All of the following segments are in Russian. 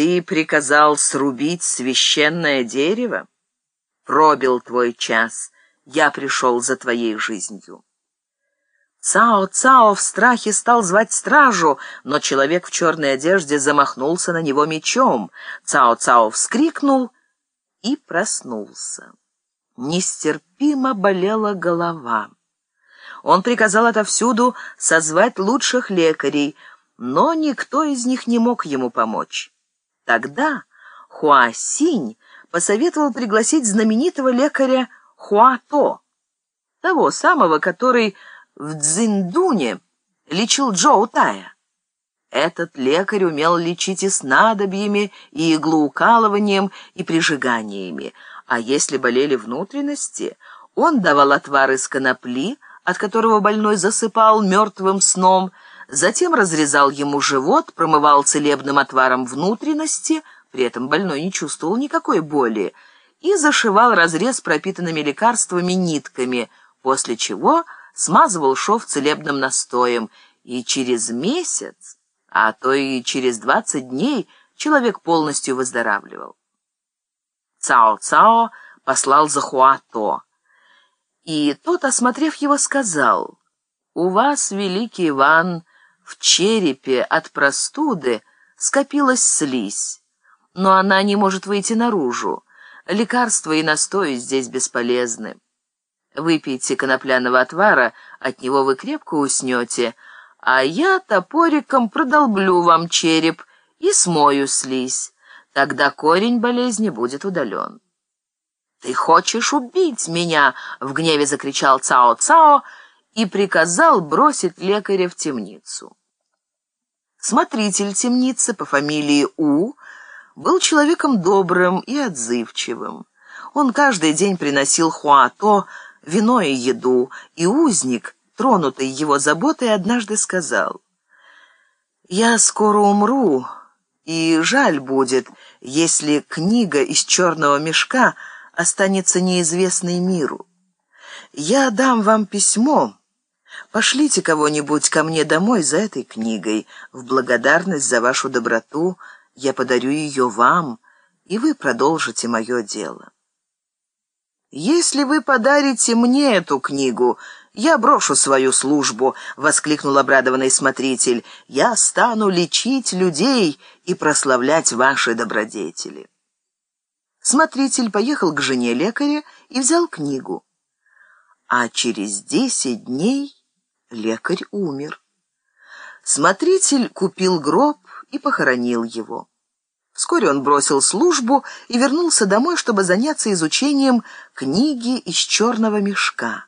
Ты приказал срубить священное дерево? Пробил твой час, я пришел за твоей жизнью. Цао-Цао в страхе стал звать стражу, но человек в черной одежде замахнулся на него мечом. Цао-Цао вскрикнул и проснулся. Нестерпимо болела голова. Он приказал отовсюду созвать лучших лекарей, но никто из них не мог ему помочь. Тогда Хуасинь посоветовал пригласить знаменитого лекаря Хуато, того самого, который в Цзиндуне лечил Джоу Тая. Этот лекарь умел лечить и снадобьями, и иглоукалыванием, и прижиганиями, а если болели внутренности, он давал отвар из конопли, от которого больной засыпал мертвым сном, затем разрезал ему живот, промывал целебным отваром внутренности, при этом больной не чувствовал никакой боли, и зашивал разрез пропитанными лекарствами нитками, после чего смазывал шов целебным настоем, и через месяц, а то и через двадцать дней человек полностью выздоравливал. Цао-Цао послал за Хуато, и тот, осмотрев его, сказал, «У вас, великий Иван, в черепе от простуды скопилась слизь, но она не может выйти наружу. Лекарства и настои здесь бесполезны. Выпейте конопляного отвара, от него вы крепко уснете, а я топориком продолблю вам череп и смою слизь. Тогда корень болезни будет удален. «Ты хочешь убить меня?» — в гневе закричал Цао-Цао и приказал бросить лекаря в темницу. Смотритель темницы по фамилии У был человеком добрым и отзывчивым. Он каждый день приносил Хуато вино и еду, и узник, тронутый его заботой, однажды сказал, «Я скоро умру, и жаль будет, если книга из черного мешка останется неизвестной миру. Я дам вам письмо». Пошлите кого-нибудь ко мне домой за этой книгой. В благодарность за вашу доброту я подарю ее вам, и вы продолжите мое дело. «Если вы подарите мне эту книгу, я брошу свою службу», — воскликнул обрадованный смотритель. «Я стану лечить людей и прославлять ваши добродетели». Смотритель поехал к жене лекаря и взял книгу. А через десять дней лекарь умер. Смотритель купил гроб и похоронил его. Вскоре он бросил службу и вернулся домой, чтобы заняться изучением книги из черного мешка.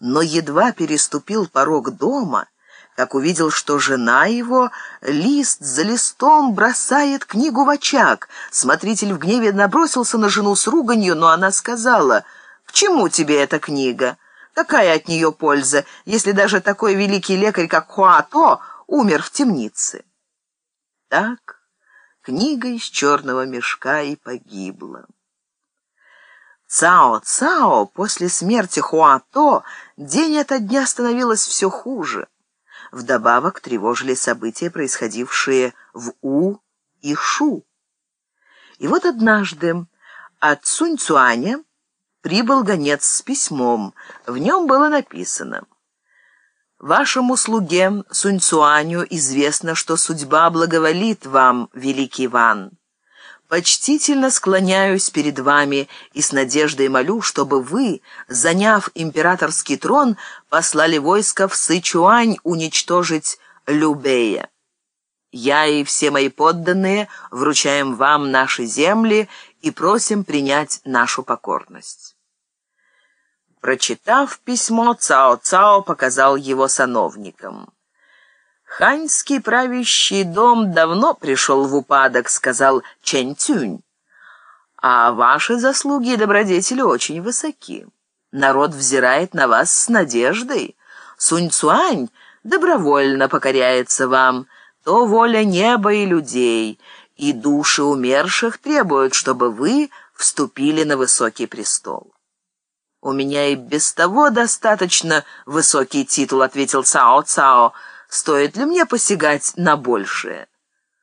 Но едва переступил порог дома, как увидел, что жена его лист за листом бросает книгу в очаг. Смотритель в гневе набросился на жену с руганью, но она сказала, «К чему тебе эта книга?» Какая от нее польза, если даже такой великий лекарь, как Хуато, умер в темнице? Так книга из черного мешка и погибла. Цао-Цао после смерти Хуато день ото дня становилось все хуже. Вдобавок тревожили события, происходившие в У и Шу. И вот однажды от Цунь-Цуаня прибыл гонец с письмом. В нем было написано «Вашему слуге Суньцуаню известно, что судьба благоволит вам, великий Иван. Почтительно склоняюсь перед вами и с надеждой молю, чтобы вы, заняв императорский трон, послали войско в Сычуань уничтожить Любея. Я и все мои подданные вручаем вам наши земли и просим принять нашу покорность». Прочитав письмо, Цао-Цао показал его сановникам. «Ханьский правящий дом давно пришел в упадок», — сказал Чэнь Цюнь. «А ваши заслуги и добродетели очень высоки. Народ взирает на вас с надеждой. Сунь Цуань добровольно покоряется вам, то воля неба и людей, и души умерших требуют, чтобы вы вступили на высокий престол». «У меня и без того достаточно высокий титул», — ответил Цао Цао. «Стоит ли мне посягать на большее?»